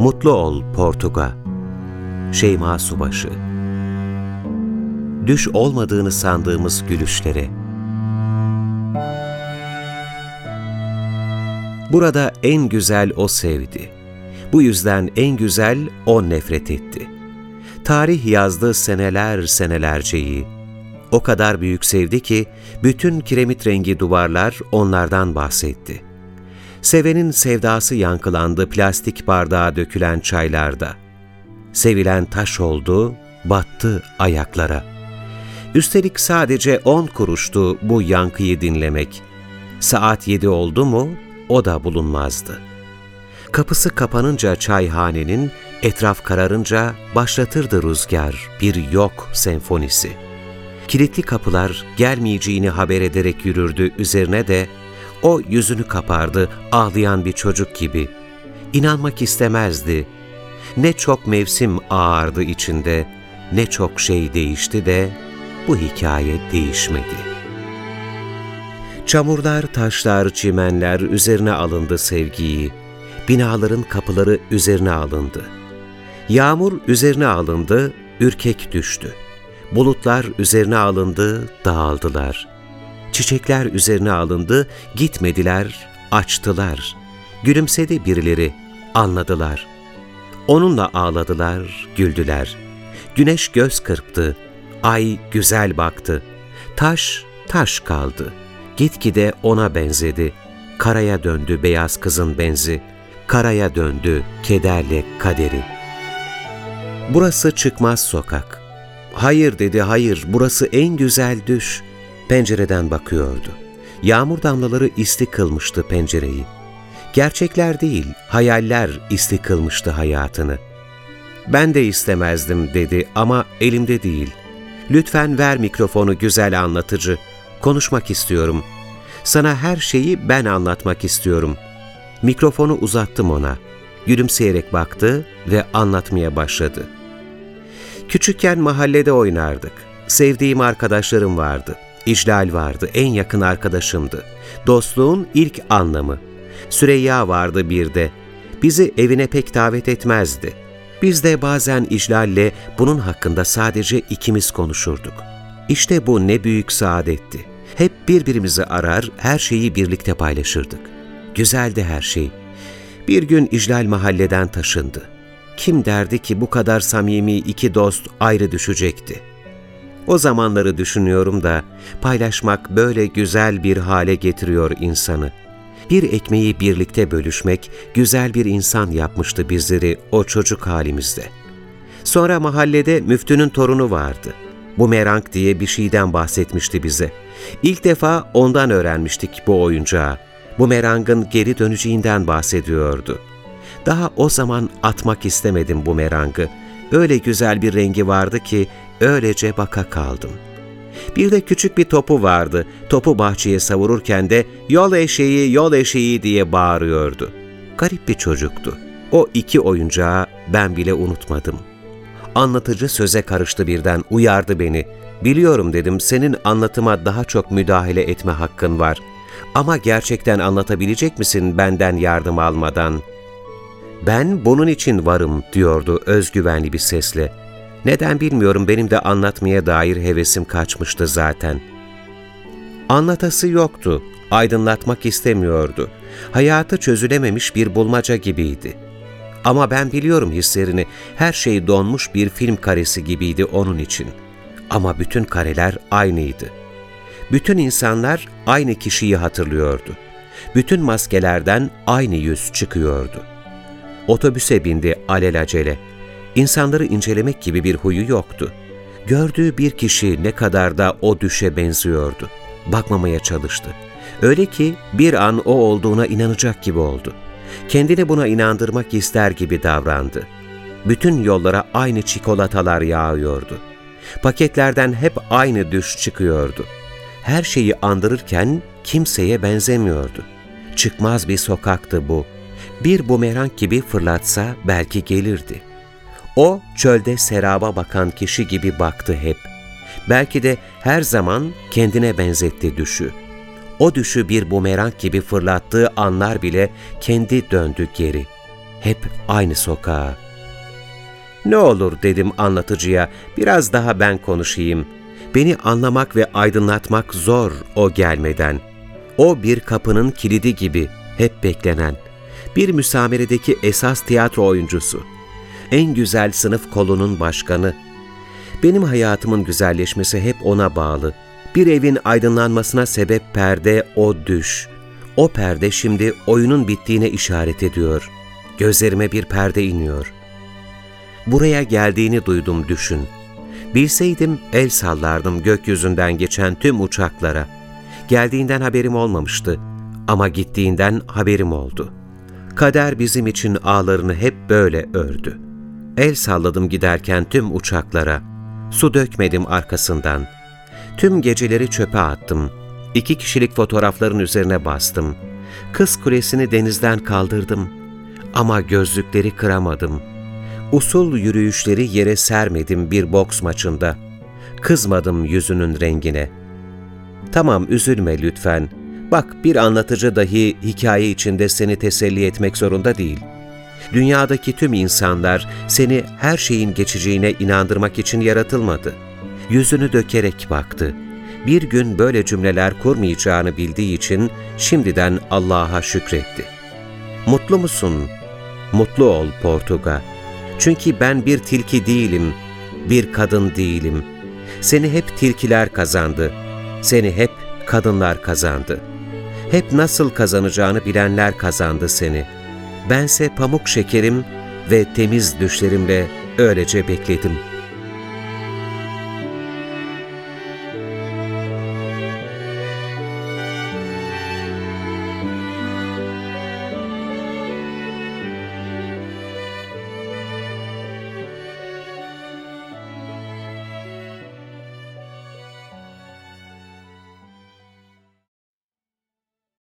Mutlu ol Portuga. Şeyma Subaşı. Düş olmadığını sandığımız gülüşlere. Burada en güzel o sevdi. Bu yüzden en güzel o nefret etti. Tarih yazdı seneler senelerceyi. O kadar büyük sevdi ki bütün kiremit rengi duvarlar onlardan bahsetti. Sevenin sevdası yankılandı plastik bardağa dökülen çaylarda. Sevilen taş oldu, battı ayaklara. Üstelik sadece on kuruştu bu yankıyı dinlemek. Saat yedi oldu mu o da bulunmazdı. Kapısı kapanınca çayhanenin, etraf kararınca başlatırdı rüzgar bir yok senfonisi. Kilitli kapılar gelmeyeceğini haber ederek yürürdü üzerine de o yüzünü kapardı ağlayan bir çocuk gibi. İnanmak istemezdi. Ne çok mevsim ağardı içinde, ne çok şey değişti de bu hikaye değişmedi. Çamurlar, taşlar, çimenler üzerine alındı sevgiyi. Binaların kapıları üzerine alındı. Yağmur üzerine alındı, ürkek düştü. Bulutlar üzerine alındı, dağıldılar. Çiçekler üzerine alındı, gitmediler, açtılar. Gülümsedi birileri, anladılar. Onunla ağladılar, güldüler. Güneş göz kırptı, ay güzel baktı. Taş, taş kaldı. Gitgide ona benzedi. Karaya döndü beyaz kızın benzi. Karaya döndü kederle kaderi. Burası çıkmaz sokak. Hayır dedi hayır, burası en güzel düş. Pencereden bakıyordu. Yağmur damlaları isti kılmıştı pencereyi. Gerçekler değil, hayaller isti kılmıştı hayatını. Ben de istemezdim dedi ama elimde değil. Lütfen ver mikrofonu güzel anlatıcı. Konuşmak istiyorum. Sana her şeyi ben anlatmak istiyorum. Mikrofonu uzattım ona. Gülümseyerek baktı ve anlatmaya başladı. Küçükken mahallede oynardık. Sevdiğim arkadaşlarım vardı. İclal vardı, en yakın arkadaşımdı. Dostluğun ilk anlamı. Süreyya vardı bir de. Bizi evine pek davet etmezdi. Biz de bazen İclal'le bunun hakkında sadece ikimiz konuşurduk. İşte bu ne büyük saadetti. Hep birbirimizi arar, her şeyi birlikte paylaşırdık. Güzeldi her şey. Bir gün İclal mahalleden taşındı. Kim derdi ki bu kadar samimi iki dost ayrı düşecekti? O zamanları düşünüyorum da paylaşmak böyle güzel bir hale getiriyor insanı. Bir ekmeği birlikte bölüşmek güzel bir insan yapmıştı bizleri o çocuk halimizde. Sonra mahallede müftünün torunu vardı. Bu merang diye bir şeyden bahsetmişti bize. İlk defa ondan öğrenmiştik bu oyuncağı. Bu merangın geri döneceğinden bahsediyordu. Daha o zaman atmak istemedim bu merangı. Öyle güzel bir rengi vardı ki öylece baka kaldım. Bir de küçük bir topu vardı. Topu bahçeye savururken de yol eşeği, yol eşeği diye bağırıyordu. Garip bir çocuktu. O iki oyuncağı ben bile unutmadım. Anlatıcı söze karıştı birden, uyardı beni. Biliyorum dedim, senin anlatıma daha çok müdahale etme hakkın var. Ama gerçekten anlatabilecek misin benden yardım almadan? Ben bunun için varım diyordu özgüvenli bir sesle. Neden bilmiyorum benim de anlatmaya dair hevesim kaçmıştı zaten. Anlatası yoktu, aydınlatmak istemiyordu. Hayatı çözülememiş bir bulmaca gibiydi. Ama ben biliyorum hislerini, her şey donmuş bir film karesi gibiydi onun için. Ama bütün kareler aynıydı. Bütün insanlar aynı kişiyi hatırlıyordu. Bütün maskelerden aynı yüz çıkıyordu. Otobüse bindi alelacele. İnsanları incelemek gibi bir huyu yoktu. Gördüğü bir kişi ne kadar da o düşe benziyordu. Bakmamaya çalıştı. Öyle ki bir an o olduğuna inanacak gibi oldu. Kendini buna inandırmak ister gibi davrandı. Bütün yollara aynı çikolatalar yağıyordu. Paketlerden hep aynı düş çıkıyordu. Her şeyi andırırken kimseye benzemiyordu. Çıkmaz bir sokaktı bu. Bir bumerang gibi fırlatsa belki gelirdi. O çölde seraba bakan kişi gibi baktı hep. Belki de her zaman kendine benzetti düşü. O düşü bir bumerang gibi fırlattığı anlar bile kendi döndü geri. hep aynı sokağa. Ne olur dedim anlatıcıya, biraz daha ben konuşayım. Beni anlamak ve aydınlatmak zor o gelmeden. O bir kapının kilidi gibi, hep beklenen. Bir müsameredeki esas tiyatro oyuncusu. En güzel sınıf kolunun başkanı. Benim hayatımın güzelleşmesi hep ona bağlı. Bir evin aydınlanmasına sebep perde o düş. O perde şimdi oyunun bittiğine işaret ediyor. Gözlerime bir perde iniyor. Buraya geldiğini duydum düşün. Bilseydim el sallardım gökyüzünden geçen tüm uçaklara. Geldiğinden haberim olmamıştı ama gittiğinden haberim oldu. Kader bizim için ağlarını hep böyle ördü. El salladım giderken tüm uçaklara. Su dökmedim arkasından. Tüm geceleri çöpe attım. İki kişilik fotoğrafların üzerine bastım. Kız kulesini denizden kaldırdım. Ama gözlükleri kıramadım. Usul yürüyüşleri yere sermedim bir boks maçında. Kızmadım yüzünün rengine. Tamam üzülme lütfen. Bak bir anlatıcı dahi hikaye içinde seni teselli etmek zorunda değil. Dünyadaki tüm insanlar seni her şeyin geçeceğine inandırmak için yaratılmadı. Yüzünü dökerek baktı. Bir gün böyle cümleler kurmayacağını bildiği için şimdiden Allah'a şükretti. Mutlu musun? Mutlu ol Portuga. Çünkü ben bir tilki değilim, bir kadın değilim. Seni hep tilkiler kazandı. Seni hep kadınlar kazandı. Hep nasıl kazanacağını bilenler kazandı seni. Bense pamuk şekerim ve temiz düşlerimle öylece bekledim.''